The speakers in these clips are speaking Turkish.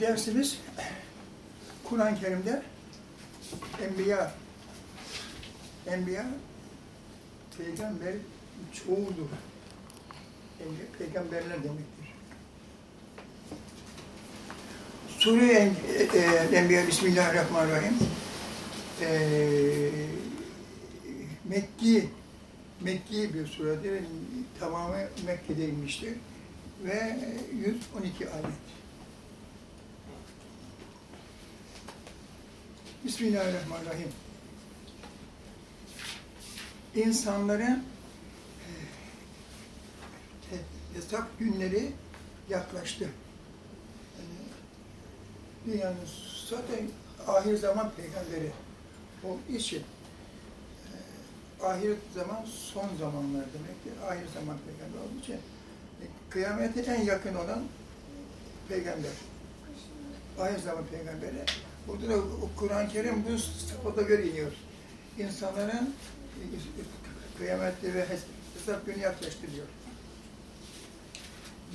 Dersimiz Kur'an-ı Kerim'de Enbiya, Enbiya peygamber çoğudur. Enbiya, peygamberler demektir. Sure-i En- e, e, Enbiya Bismillahirrahmanirrahim e, Mekki Mekki bir suredir. Tamamı Mekke'de inmiştir. Ve 112 ayet. Bismillahirrahmanirrahim. İnsanların e, hesap günleri yaklaştı. Yani, yani zaten ahir zaman peygamberi o için e, ahir zaman son zamanlar demektir. Ahir zaman peygamber olduğu için e, kıyamete en yakın olan peygamber. Ahir zaman peygamberi. Burada da Kur'an-ı Kerim bu sıfata göre iniyor. İnsanların kıyamette ve hesap günü yaklaştırıyor.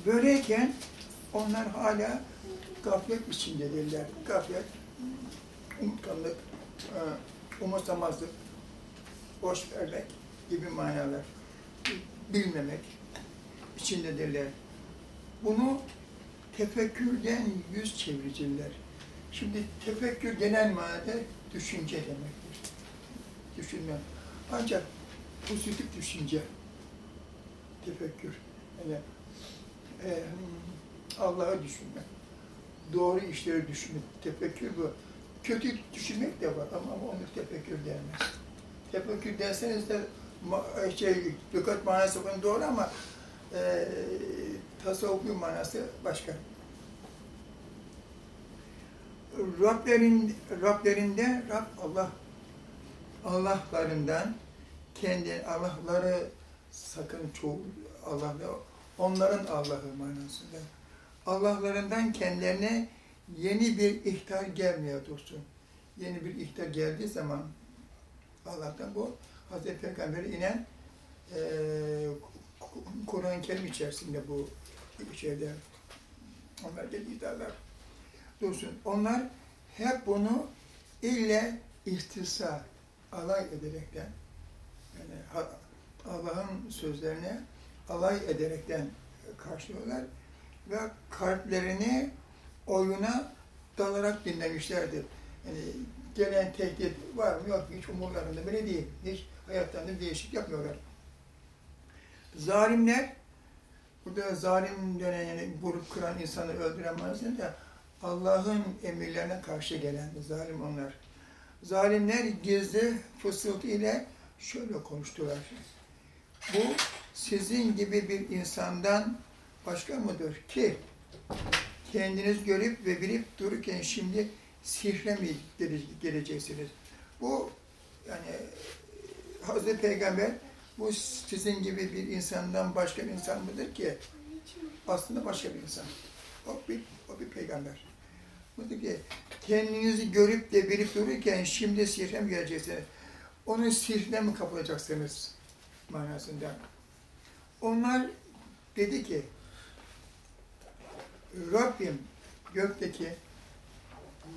Böyleyken onlar hala gaflet içindedirler. Gaflet, unutkanlık, e, umursamazlık, boş vermek gibi manalar. Bilmemek içindedirler. Bunu tefekkürden yüz çeviriciler. Şimdi tefekkür genel manada düşünce demektir. Düşünme. Ancak pozitif düşünce, tefekkür. Yani e, Allah'ı düşünme. Doğru işleri düşünme. Tefekkür bu. Kötü düşünmek de var ama, ama onu tefekkür denmez. Tefekkür derseniz de ma- şey, lügat manası doğru ama e, tasavvufi manası başka. Rablerin, Rablerinde, Rab Allah, Allah'larından kendi Allah'ları sakın çoğu Allah'la onların Allah'ı manasında. Allah'larından kendilerine yeni bir ihtar gelmiyor dostum. Yeni bir ihtar geldiği zaman Allah'tan bu Hazreti Peygamber'e inen e, Kur'an-ı Kerim içerisinde bu şeyde onlar gelen ihtarlar dursun. Onlar hep bunu ille istisa, alay ederekten yani Allah'ın sözlerine alay ederekten karşılıyorlar ve kalplerini oyuna dalarak dinlemişlerdir. Yani gelen tehdit var mı yok mu hiç umurlarında bile değil. Hiç hayatlarında değişik yapmıyorlar. Zalimler, burada zalim denen yani vurup kıran insanı öldüren manasında Allah'ın emirlerine karşı gelen zalim onlar. Zalimler gizli fısıltı ile şöyle konuştular. Bu sizin gibi bir insandan başka mıdır ki kendiniz görüp ve bilip dururken şimdi sihre mi geleceksiniz? Bu yani Hazreti Peygamber bu sizin gibi bir insandan başka bir insan mıdır ki? Aslında başka bir insan. O bir, o bir peygamber. Budur ki kendinizi görüp de bilip dururken şimdi sihre mi geleceksiniz? Onun sihrine mi kapılacaksınız? Manasında. Onlar dedi ki Rabbim gökteki,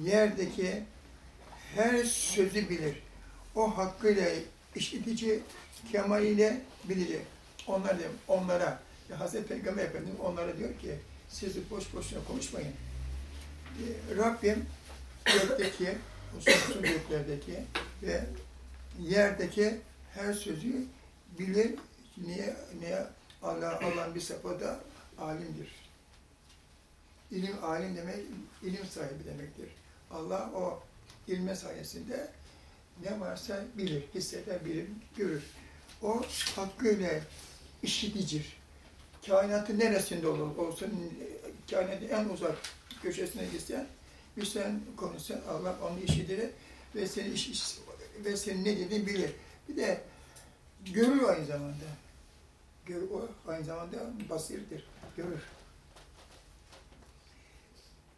yerdeki her sözü bilir. O hakkıyla işitici, kemaliyle bilir. Onlar onlara, ya Hazreti Peygamber Efendimiz onlara diyor ki, siz boş boşuna konuşmayın. Rabbim gökteki, sonsuz göklerdeki ve yerdeki her sözü bilir. Niye? Niye? Allah Allah'ın bir sıfatı alimdir. İlim alim demek, ilim sahibi demektir. Allah o ilme sayesinde ne varsa bilir, hisseder, bilir, görür. O hakkıyla işiticir. Kainatın neresinde olur, olsun, kainatın en uzak köşesine gitsen, bir sen konuşsan Allah onu işitir ve senin iş, iş, ve senin ne dediğini bilir. Bir de görür aynı zamanda. Gör, o aynı zamanda basirdir, görür.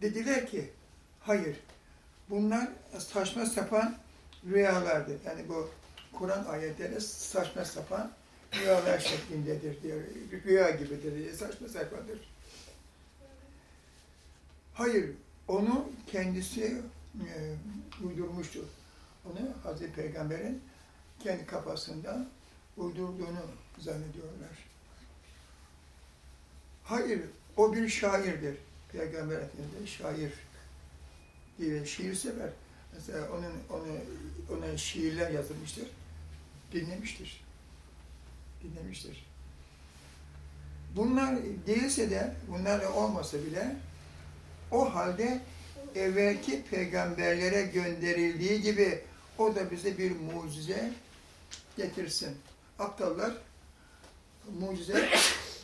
Dediler ki, hayır, bunlar saçma sapan rüyalardır. Yani bu Kur'an ayetleri saçma sapan rüyalar şeklindedir diyor. Rüya gibidir, saçma sapadır. Hayır, Onu kendisi e, uydurmuştur. Onu Hazreti Peygamber'in kendi kafasında uydurduğunu zannediyorlar. Hayır, o bir şairdir. Peygamber Efendimiz şair diye şiir sever. Mesela onun onu ona şiirler yazılmıştır. Dinlemiştir. Dinlemiştir. Bunlar değilse de, bunlar olmasa bile o halde evvelki peygamberlere gönderildiği gibi o da bize bir mucize getirsin. Aptallar mucize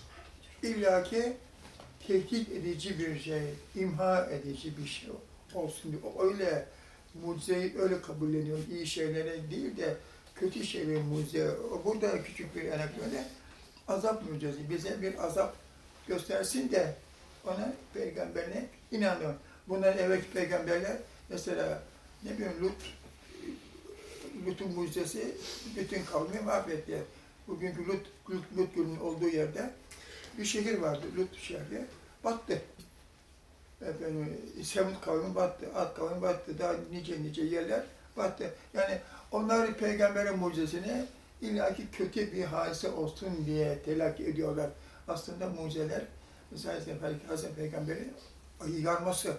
illaki tehdit edici bir şey, imha edici bir şey olsun diye. O öyle mucizeyi öyle kabulleniyor. İyi şeylere değil de kötü şeylere mucize. Burada küçük bir anekdote azap mucizesi. Bize bir azap göstersin de ona peygamberine inanıyor. Bundan evvelki peygamberler mesela ne bileyim Lut Lut'un mucizesi bütün kavmi mahvetti. Bugünkü Lut, Lut, Lut Gölü'nün olduğu yerde bir şehir vardı, Lut şehri. Battı. Efendim, Semud kavmi battı, Ad kavmi battı, daha nice nice yerler battı. Yani onlar peygamberin mucizesini illaki kötü bir hadise olsun diye telakki ediyorlar. Aslında mucizeler, mesela Hazreti Peygamber'in yarması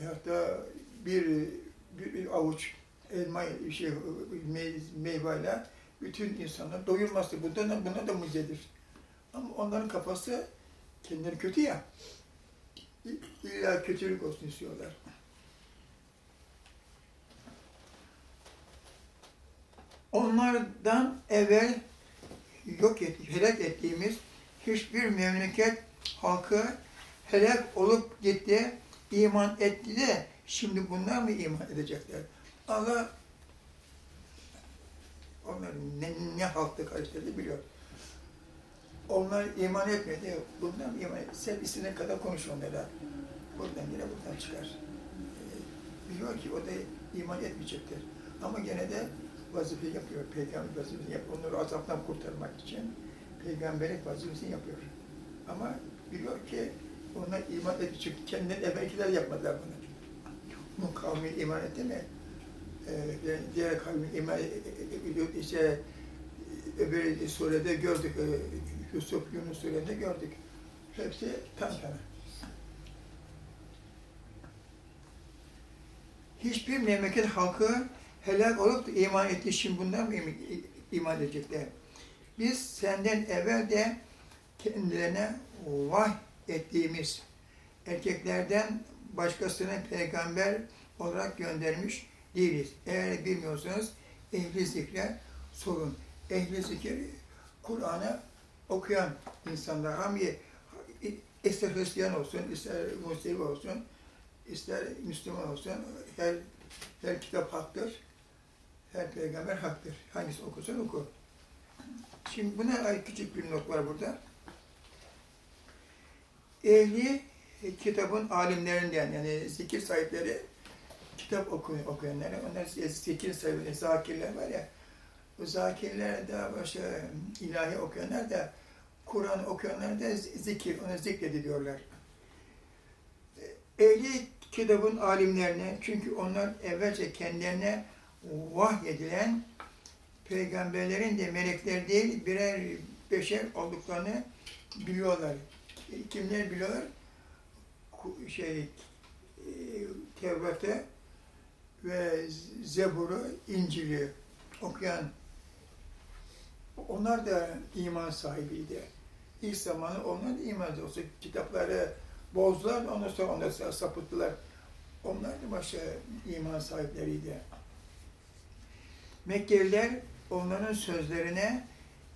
veyahut da bir, bir, avuç elma şey, meyveyle bütün insanları doyurması. Bu da, buna da mucizedir. Ama onların kafası kendileri kötü ya. İlla kötülük olsun istiyorlar. Onlardan evvel yok et, helak ettiğimiz hiçbir memleket halkı helak olup gitti, iman etti de şimdi bunlar mı iman edecekler? Allah onların ne, ne halkta karıştırdı biliyor. Onlar iman etmedi. Bundan iman etti. Sen istediğin kadar konuş onlara. Buradan yine buradan çıkar. Ee, biliyor ki o da iman etmeyecektir. Ama gene de vazife yapıyor. Peygamber vazifesini yapıyor. Onları azaptan kurtarmak için peygamberlik vazifesini yapıyor. Ama biliyor ki onlar iman edecek. Kendileri evvelkiler yapmadılar bunu. Bu kavmi iman etti mi? Ee, diğer kavmi iman işte öbür surede gördük. E, Yusuf Yunus surede gördük. Hepsi tantana. Hiçbir memleket halkı helak olup iman etti. Şimdi bundan mı iman edecekler? Biz senden evvel de kendilerine vah ettiğimiz erkeklerden başkasını peygamber olarak göndermiş değiliz. Eğer bilmiyorsanız ehli zikre sorun. Ehli zikir Kur'an'ı okuyan insanlar hem ister Hristiyan olsun, ister Musevi olsun, ister Müslüman olsun, her, her kitap haktır, her peygamber haktır. Hangisi okursan oku. Şimdi buna küçük bir not var burada. Ehli kitabın alimlerinden yani zikir sahipleri kitap okuyan, okuyanlar, onlar zikir sahibi, zakirler var ya, bu zakirler de başka ilahi okuyanlar da Kur'an okuyanlar da zikir, ona zikredi diyorlar. Ehli kitabın alimlerine, çünkü onlar evvelce kendilerine vahyedilen peygamberlerin de melekler değil, birer beşer olduklarını biliyorlar. Kimler biliyorlar? Şey, e, Tevrat'ı ve Zebur'u, İncil'i okuyan onlar da iman sahibiydi. İlk zamanı onlar da iman olsa kitapları bozdular, ondan sonra onlar sapıttılar. Onlar da başka iman sahipleriydi. Mekkeliler onların sözlerine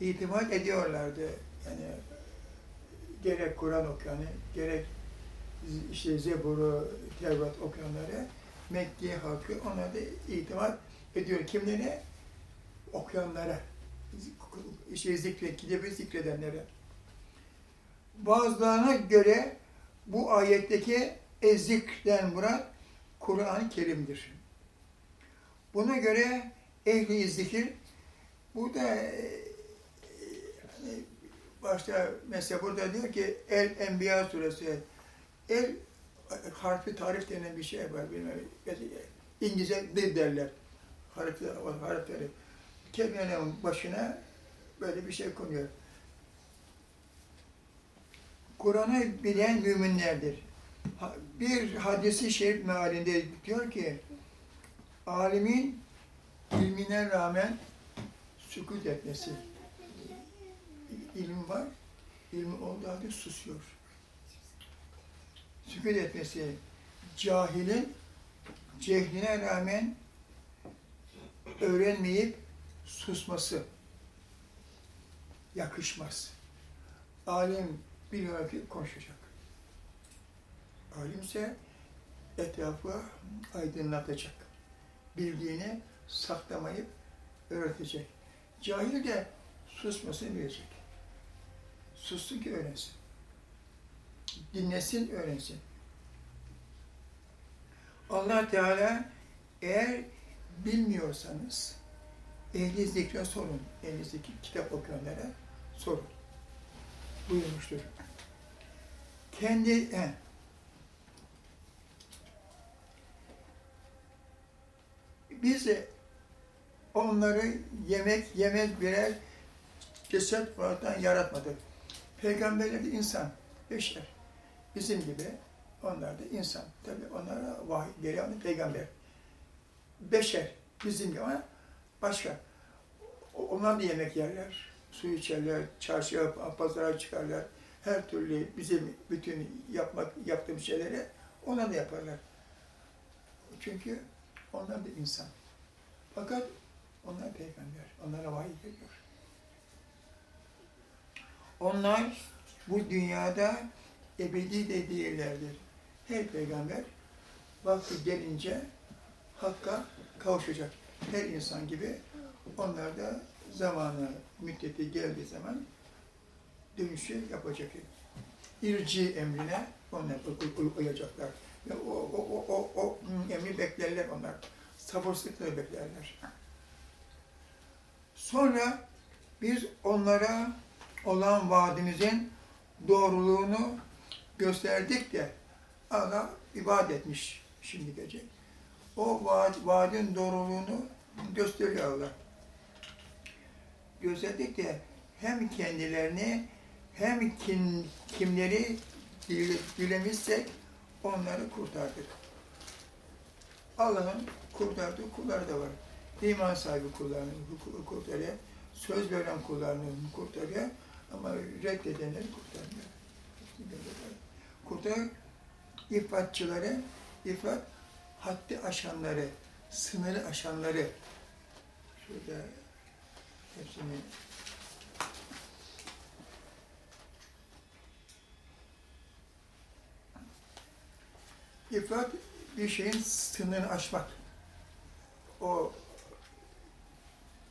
itimat ediyorlardı. Yani gerek Kur'an okuyanı, gerek işte Zebur'u, Tevrat okuyanları Mekke halkı ona da itimat ediyor. Kimlerine? Okuyanlara, şey zikre, kitabı zikredenlere. Bazılarına göre bu ayetteki ezikten murat Kur'an-ı Kerim'dir. Buna göre ehli zikir bu da hani başta mesela burada diyor ki El Enbiya suresi El harfi tarif denen bir şey var. Bilmem, İngilizce bir derler. Harfi, harfleri. Kelimenin başına böyle bir şey konuyor. Kur'an'ı bilen müminlerdir. Bir hadisi şerif mealinde diyor ki, alimin ilmine rağmen sükut etmesi. İlim var, ilmi olduğu halde susuyor. Sükut etmesi, cahilin cehline rağmen öğrenmeyip susması yakışmaz. Alim biliyor ki konuşacak. Alimse etrafı aydınlatacak. Bildiğini saklamayıp öğretecek. Cahil de susmasını bilecek. Sussun ki öğrensin. Dinlesin, öğrensin. allah Teala eğer bilmiyorsanız ehli zikre sorun. Ehli zikir kitap okuyanlara sorun. Buyurmuştur. Kendi he, biz onları yemek yemek birer ceset varlıktan yaratmadık. Peygamberler de insan, beşer. Bizim gibi onlar da insan. Tabi onlara vahiy geliyor peygamber. Beşer bizim gibi ama başka. Onlar da yemek yerler, su içerler, çarşıya, pazara çıkarlar. Her türlü bizim bütün yapmak yaptığımız şeyleri onlar da yaparlar. Çünkü onlar da insan. Fakat onlar peygamber, onlara vahiy geliyor. Onlar bu dünyada ebedi de değillerdir. Her peygamber vakti gelince Hakk'a kavuşacak. Her insan gibi onlar da zamanı, müddeti geldiği zaman dönüşü yapacak. İrci emrine onlar uyacaklar. Ve o, o, o, o, o emri beklerler onlar. Sabırsızlıkla beklerler. Sonra biz onlara olan vaadimizin doğruluğunu gösterdik de Allah ibadet etmiş şimdi gece. O vaad, vaadin doğruluğunu gösteriyor Allah. Gösterdik de hem kendilerini hem kim, kimleri dilemişsek onları kurtardık. Allah'ın kurtardığı kulları da var. İman sahibi kullarını kurtarıyor. Söz veren kullarını kurtarıyor. Reddedenleri kurtarmıyor. Kurtar, ifratçıları, ifrat, haddi aşanları, sınırı aşanları, şurada hepsini İfrat bir şeyin sınırını aşmak. O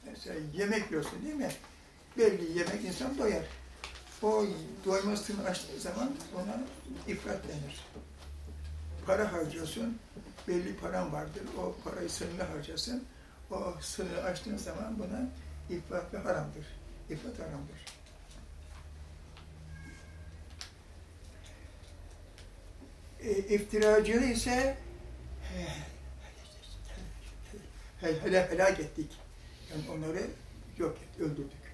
mesela yemek yiyorsun değil mi? Belli yemek insan doyar. O doyma sınırını aştığı zaman ona ifrat denir. Para harcıyorsun, belli paran vardır. O parayı sınırlı harcasın. O sınırı aştığın zaman buna ifrat ve haramdır. İfrat haramdır. E, iftiracılığı ise helak, helak ettik. Yani onları yok et, öldürdük.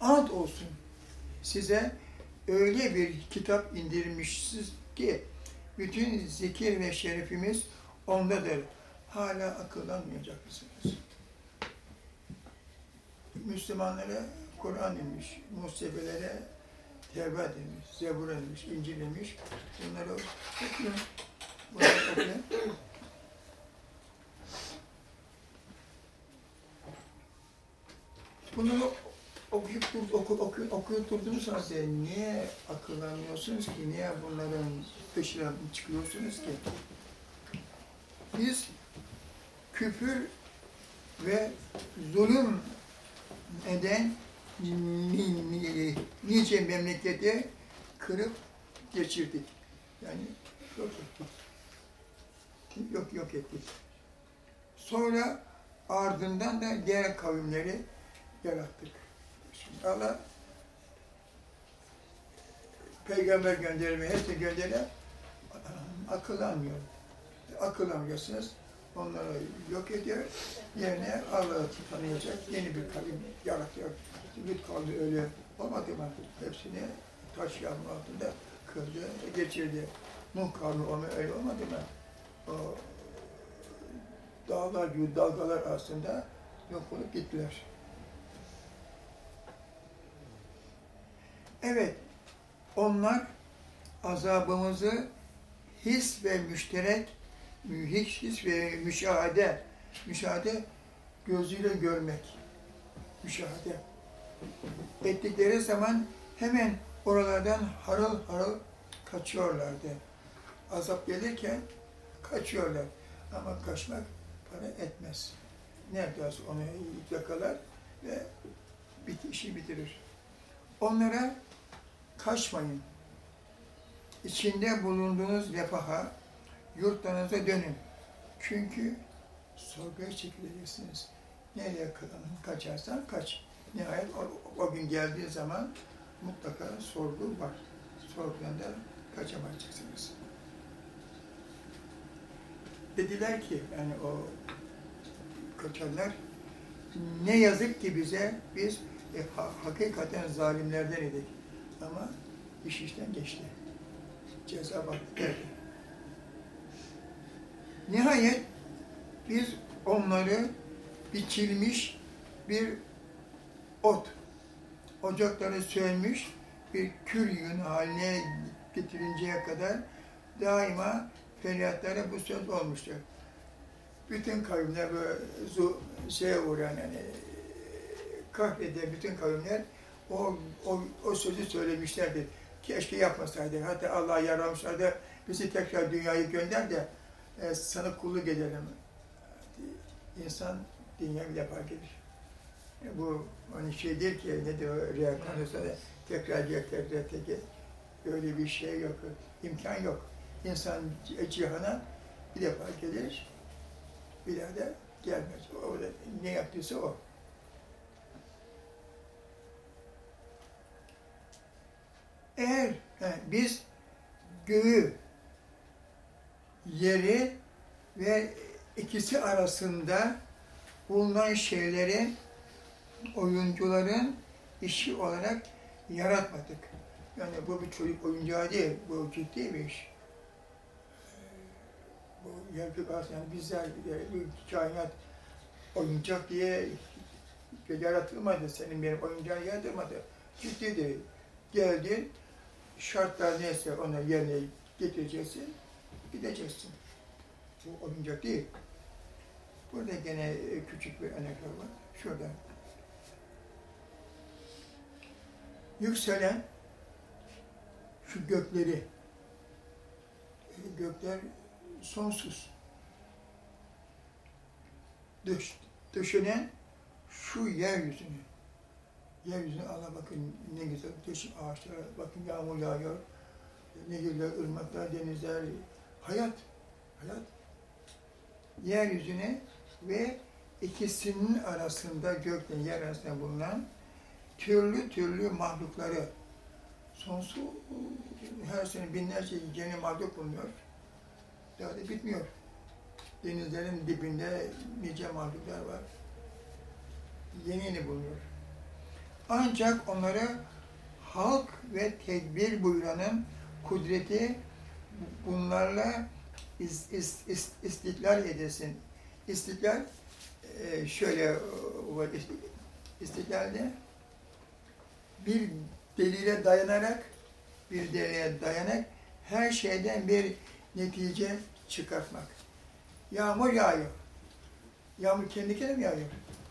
Ant olsun size öyle bir kitap indirmişsiniz ki bütün zikir ve şerefimiz ondadır. Hala akıllanmayacak mısınız? Müslümanlara Kur'an inmiş, Musibelere Tevrat demiş, Zebur demiş, İncil demiş. Bunları okuyun. Bunları okuyun. Okuyup, oku, oku, okuyup durdunuz halde niye akıllanmıyorsunuz ki? Niye bunların peşine çıkıyorsunuz ki? Biz küfür ve zulüm eden nice memleketi kırıp geçirdik. Yani yok ettik. Yok yok ettik. Sonra ardından da diğer kavimleri yarattık. Allah peygamber gönderme, hepsi gönderiyor. Akıl almıyor. Akıl almıyorsunuz. Onları yok ediyor. Yerine Allah'ı tanıyacak yeni bir kavim yaratıyor. Bir kavmi öyle olmadı mı? Hepsini taş yağmur altında kırdı, geçirdi. Nuh kavmi onu öyle olmadı mı? O dağlar gibi dalgalar aslında yok olup gittiler. Evet, onlar azabımızı his ve müşterek, hiç his ve müşahede, müşahede gözüyle görmek, müşahede ettikleri zaman hemen oralardan harıl harıl kaçıyorlardı. Azap gelirken kaçıyorlar. Ama kaçmak para etmez. Neredeyse onu yakalar ve işi bitirir. Onlara kaçmayın. İçinde bulunduğunuz refaha, yurtlarınıza dönün. Çünkü sorguya çekileceksiniz. Nereye kaçarsan kaç. Nihayet o, o gün geldiği zaman mutlaka sorgu var. Sorgudan da kaçamayacaksınız. Dediler ki, yani o kaçanlar, ne yazık ki bize biz e, ha, hakikaten zalimlerden idik. Ama iş işten geçti. Ceza geldi. Nihayet biz onları biçilmiş bir ot, ocakları sönmüş bir kül yün haline getirinceye kadar daima feryatlara bu söz olmuştur. Bütün kavimler böyle zu, şeye uğrayan yani kahreden bütün kavimler o, o, o sözü söylemişlerdir. Keşke yapmasaydı. Hatta Allah yaramışlardı. Bizi tekrar dünyayı gönder de e, sana kulluk edelim. İnsan dünya bir defa gelir. E, bu hani şey değil ki ne diyor reenkarnasyonda tekrar gel tekrar tekrar öyle bir şey yok. imkan yok. İnsan cihana bir defa gelir, bir daha da gelmez. O da ne yaptıysa o. Eğer he, biz göğü, yeri ve ikisi arasında bulunan şeyleri oyuncuların işi olarak yaratmadık. Yani bu bir çocuk oyuncağı değil, bu ciddi bir iş. Bu yergök aslında yani bizler bir kainat oyuncak diye yaratılmadı, senin benim oyuncağın yaratılmadı. Ciddidir. Geldin, şartlar neyse onu yerine getireceksin, gideceksin. Bu oyuncak değil. Burada gene küçük bir anekdot var. Şurada. Yükselen şu gökleri, gökler sonsuz. Döş, döşenen şu yeryüzünü, yeryüzüne ala bakın ne güzel döşüm ağaçlara, bakın yağmur yağıyor, nehirler, ırmaklar, denizler, hayat, hayat. Yeryüzüne ve ikisinin arasında gökle yer arasında bulunan türlü türlü mahlukları sonsuz her sene binlerce yeni mahluk bulunuyor. Daha da bitmiyor. Denizlerin dibinde nice mahluklar var. Yeni yeni bulunuyor. Ancak onları halk ve tedbir buyuranın kudreti bunlarla is, is, is, istiklal edesin. İstiklal e, şöyle var, istiklalde bir delile dayanarak, bir delile dayanarak her şeyden bir netice çıkartmak. Yağmur yağıyor. Yağmur kendi kendine yağıyor?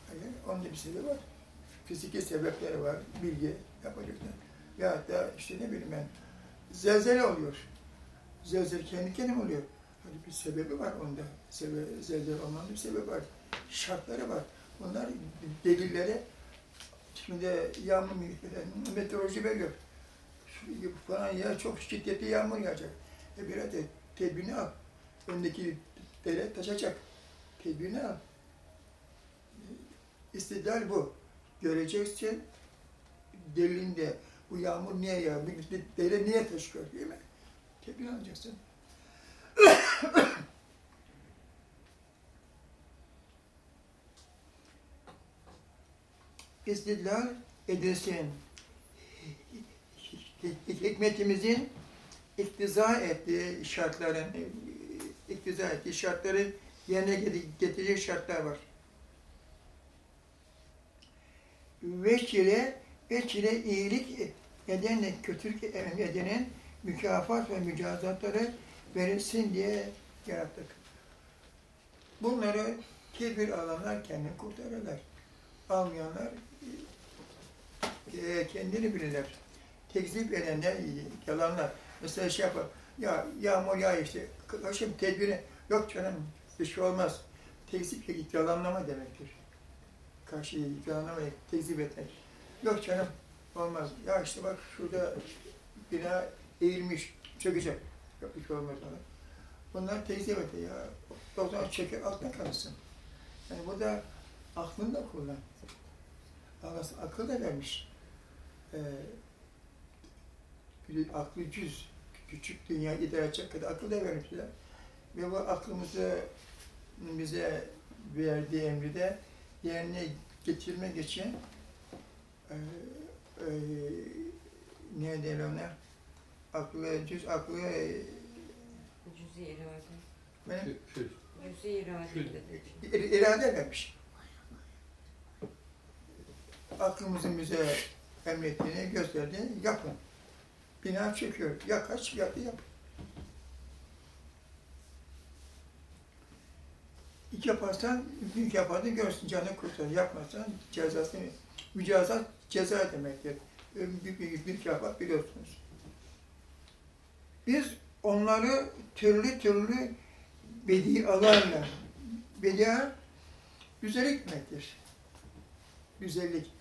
Hayır, onun da bir sebebi var. Fiziki sebepleri var, bilgi yapacaklar. Ya da işte ne bileyim ben, zelzele oluyor. Zelzele kendi kendine oluyor. Hani bir sebebi var onda. Sebe zelzele olmanın bir sebebi var. Şartları var. Bunlar delilleri Şimdi yağmur meteoroloji veriyor. Şu falan ya çok şiddetli yağmur yağacak. E bir de tedbirini al. Öndeki dere taşacak. Tedbirini al. İstidlal bu. Göreceksin delilinde Bu yağmur niye? Bu dere niye taşıyor değil mi? Tedbir alacaksın. İstidlal edilsin. Hikmetimizin iktiza ettiği şartların, iktiza ettiği şartları yerine getirecek şartlar var. Veçile, veçile iyilik edenle kötülük edenin mükafat ve mücazatları verilsin diye yarattık. Bunları tedbir alanlar kendini kurtarırlar. Almayanlar e, kendini bilirler. Tekzip edenler yalanlar. Mesela şey yapar, ya yağmur yağ işte, kaşım tedbiri, yok canım bir şey olmaz. Tekzip yalanlama demektir. Karşıyı yalanlama, tekzip etmek. Yok canım, olmaz. Ya işte bak şurada bina eğilmiş, çökecek. Yok bir şey olmaz ona. Bunlar etti ya. O zaman çeker, altta kalırsın. Yani bu da aklını da kullan. Allah akıl da vermiş. Ee, aklı cüz, küçük dünya idare edecek kadar akıl da vermişler. Ve bu aklımızı bize verdiği emri de yerine getirmek için ne diyelim ona? Aklı cüz, aklı e, Cüzi irade. benim Cüzi irade ir- irade vermiş. Aklımızın bize emrettiğini gösterdi, yapın. Bina çöküyor, ya kaç, ya da yap. İki yaparsan, büyük yaparsan görsün, canı kurtarır. Yapmazsan cezasını, mücazat ceza demektir. Büyük büyük büyük yapar biliyorsunuz. Biz onları türlü türlü bedialarla, bedia güzellik demektir. Güzellik.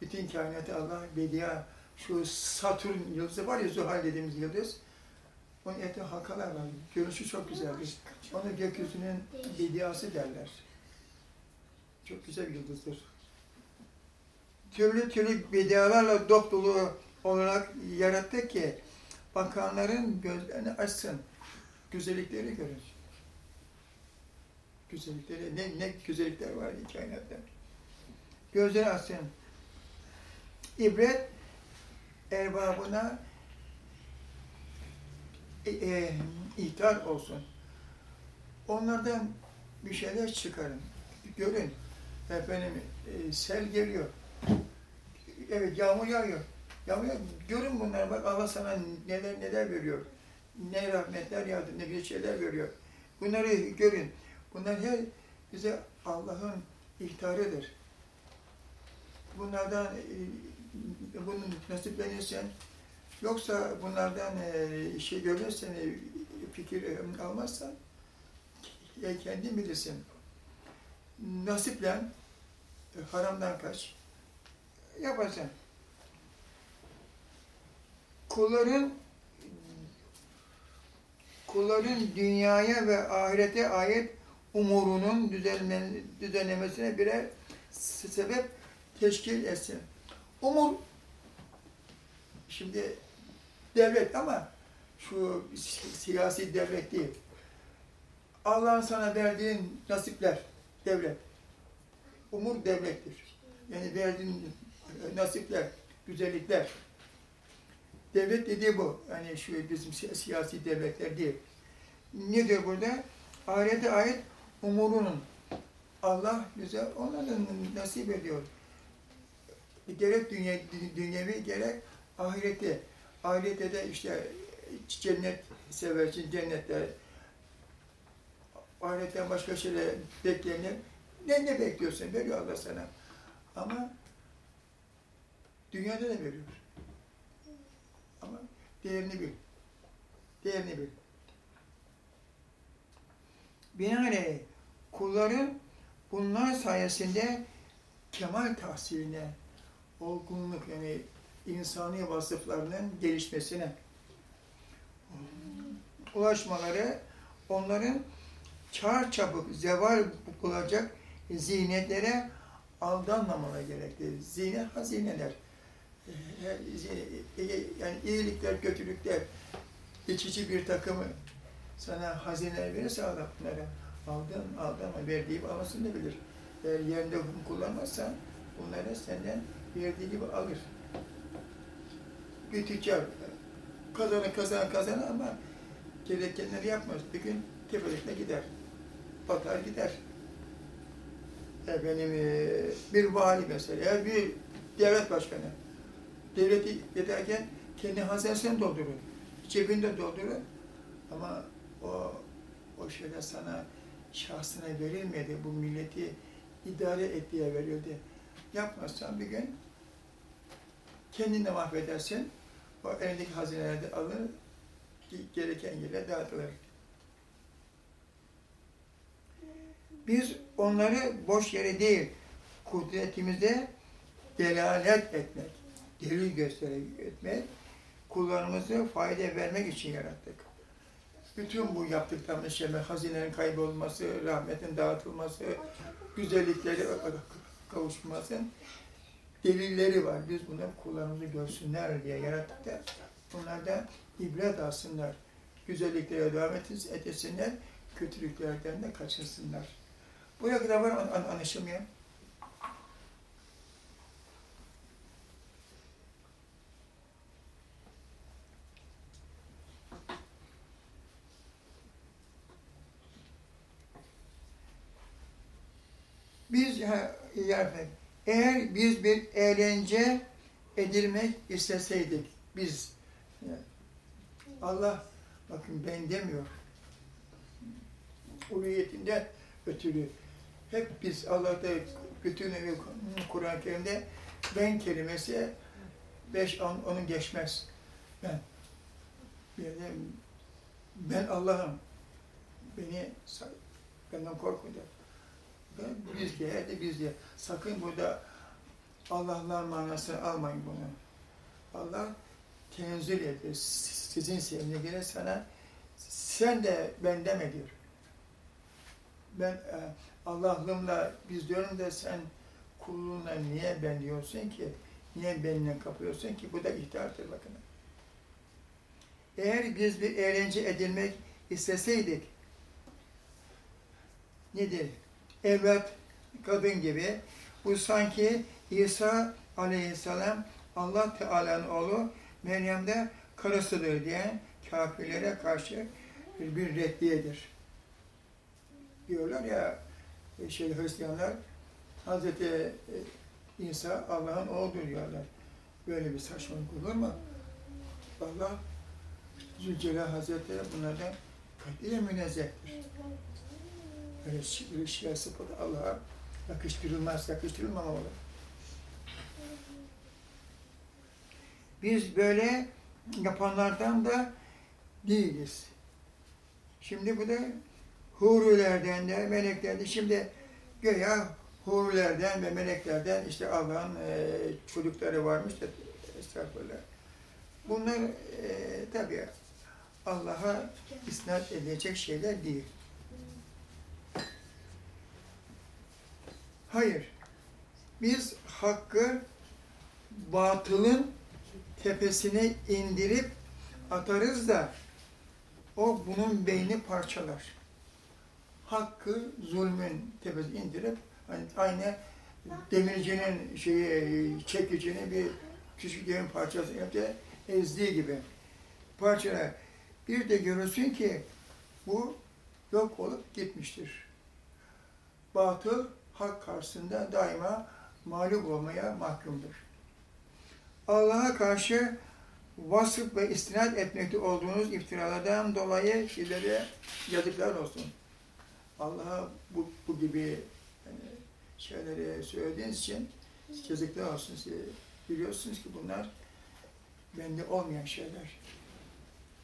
Bütün kainatı Allah bedia, şu Satürn yıldızı var ya Zuhal dediğimiz yıldız, onun etrafı halkalar var. Görünüşü çok güzeldir. Onu gökyüzünün bediası derler. Çok güzel bir yıldızdır. Türlü türlü bedialarla dop dolu olarak yarattı ki bakanların gözlerini açsın. Güzellikleri görün. Güzellikleri, ne, ne güzellikler var kainatta. Gözleri açsın. İbret erbabına e, e, ihtar olsun. Onlardan bir şeyler çıkarın. Görün. Efendim e, sel geliyor. Evet yağmur yağıyor. Yağmur. Görün bunları bak Allah sana neler neler veriyor. Ne rahmetler yağdı, ne güzel şeyler veriyor. Bunları görün. Bunlar her bize Allah'ın ihtarıdır. Bunlardan e, bunu nasiplenirsen Yoksa bunlardan e, şey görürsen, e, fikir almazsan kendin bilirsin. Nasiplen, haramdan kaç. Yaparsın. Kulların kulların dünyaya ve ahirete ait umurunun düzenlemesine birer sebep teşkil etsin. Umur şimdi devlet ama şu siyasi devlet değil. Allah'ın sana verdiğin nasipler, devlet. Umur devlettir. Yani verdiğin nasipler, güzellikler. Devlet dediği bu. Yani şu bizim siyasi devletler değil. Ne diyor burada? Ahirete ait umurunun. Allah bize onların nasip ediyor. Gerek dünya, dünyevi gerek ahireti. Ahirette de işte cennet seversin, cennette ahiretten başka şeyler beklenir. Ne ne bekliyorsun? Veriyor Allah sana. Ama dünyada da veriyor. Ama değerini bil. Değerini bil. Binaenaleyh kulların bunlar sayesinde kemal tahsiline, olgunluk yani insani vasıflarının gelişmesine ulaşmaları onların çağır çabuk zeval bulacak zihnetlere aldanmamaları gerektir. Zihnet hazineler. E, e, yani iyilikler, kötülükler, geçici bir takımı sana hazine verirse Allah bunları aldın, aldın ama verdiği almasını da bilir. Eğer yerinde hukum kullanmazsan bunları senden verdiği gibi alır. Bir tüccar kazanır, kazanır, kazanır ama gerekenleri yapmaz. Bir gün tepelikle gider. Batar gider. Efendim, eee, bir vali mesela, bir devlet başkanı. Devleti giderken kendi hazinesini doldurur. Cebinde doldurur. Ama o, o şeyler sana şahsına verilmedi. Bu milleti idare et diye veriyordu. Yapmazsan bir gün kendini de mahvedersin. O elindeki hazineleri de alır, ge- gereken yere dağıtılır. Biz onları boş yere değil, kudretimizde delalet etmek, delil göstermek etmek, kullarımızı fayda vermek için yarattık. Bütün bu yaptıklarımız şey, hazinenin kaybolması, rahmetin dağıtılması, güzellikleri kavuşması delilleri var. Biz bunları kullarımızı görsünler diye yarattık da bunlar da ibret alsınlar. Güzelliklere devam et- etsinler, kötülüklerden de kaçınsınlar. Buraya kadar var an, an, anlaşılmıyor. Yani, eğer biz bir eğlence edilmek isteseydik, biz Allah bakın ben demiyor. Uluyetinden ötürü hep biz Allah'ta bütün Kur'an-ı ben kelimesi beş an onun geçmez. Ben ben Allah'ım. Beni benden korkun der. Biz diye, de biz diye. Sakın burada Allah'lar manasını almayın bunu. Allah tenzil ediyor. Sizin sevdiğine göre sana sen de ben deme diyor. Ben e, Allah'lığımla biz diyorum da sen kulluğuna niye ben diyorsun ki? Niye benimle kapıyorsun ki? Bu da ihtardır bakın. Eğer biz bir eğlence edilmek isteseydik nedir? Evlat, kadın gibi bu sanki İsa aleyhisselam Allah Teala'nın oğlu Meryem de karısıdır diyen kafirlere karşı bir, reddiyedir. Diyorlar ya şey Hristiyanlar Hazreti e, İsa Allah'ın oğludur diyorlar. Böyle bir saçmalık olur mu? Allah Zülcelal Hazretleri bunlardan katiyen münezzehtir. Böyle şi- şiar sıfatı Allah'a yakıştırılmaz, yakıştırılmamalı. Biz böyle yapanlardan da değiliz. Şimdi bu da hurilerden de, meleklerden de, şimdi göya hurilerden ve meleklerden işte Allah'ın e, çocukları varmış da estağfurullah. Bunlar e, tabii Allah'a isnat edilecek şeyler değil. Hayır. Biz hakkı batılın tepesine indirip atarız da o bunun beyni parçalar. Hakkı zulmün tepesine indirip hani aynı demircinin şeyi çekicini bir küçük demir parçası yaptı ezdiği gibi parçalar. Bir de görürsün ki bu yok olup gitmiştir. Batıl hak karşısında daima mağlup olmaya mahkumdur. Allah'a karşı vasıf ve istinad etmekte olduğunuz iftiralardan dolayı sizlere yazıklar olsun. Allah'a bu, bu gibi şeyleri söylediğiniz için yazıklar olsun size. Biliyorsunuz ki bunlar bende olmayan şeyler.